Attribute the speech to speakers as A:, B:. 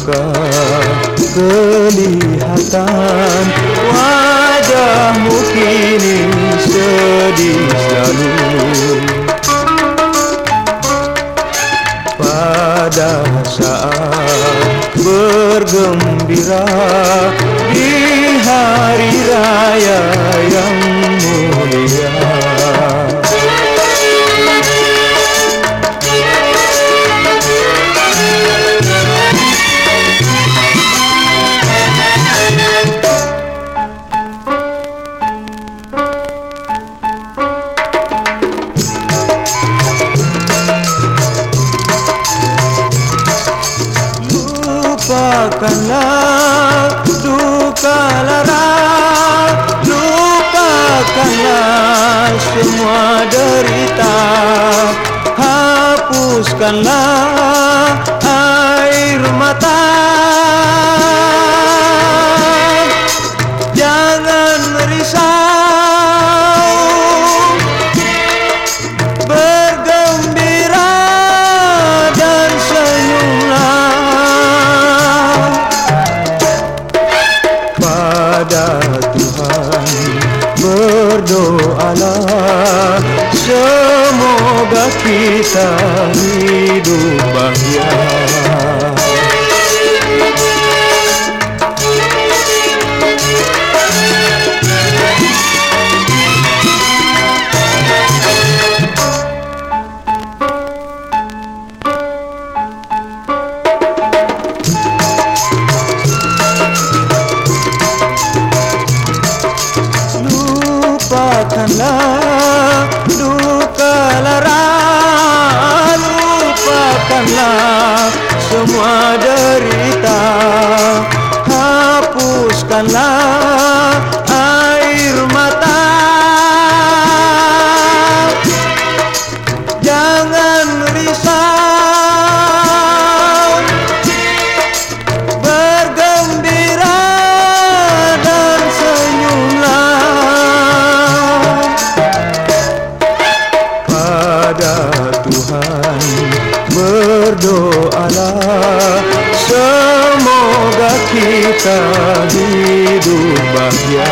A: Kau kelihatan. Wajahmu kini sedih selalu. Pada saat bergembira di hari raya yang Lupakanlah duka lara Lupakanlah semua derita. Hapuskanlah air mata. Jangan risau semoga kita hidup bahagia Jangan risau. Bergembira dan senyumlah. Pada Tuhan berdoalah. Semoga kita hidup bahagia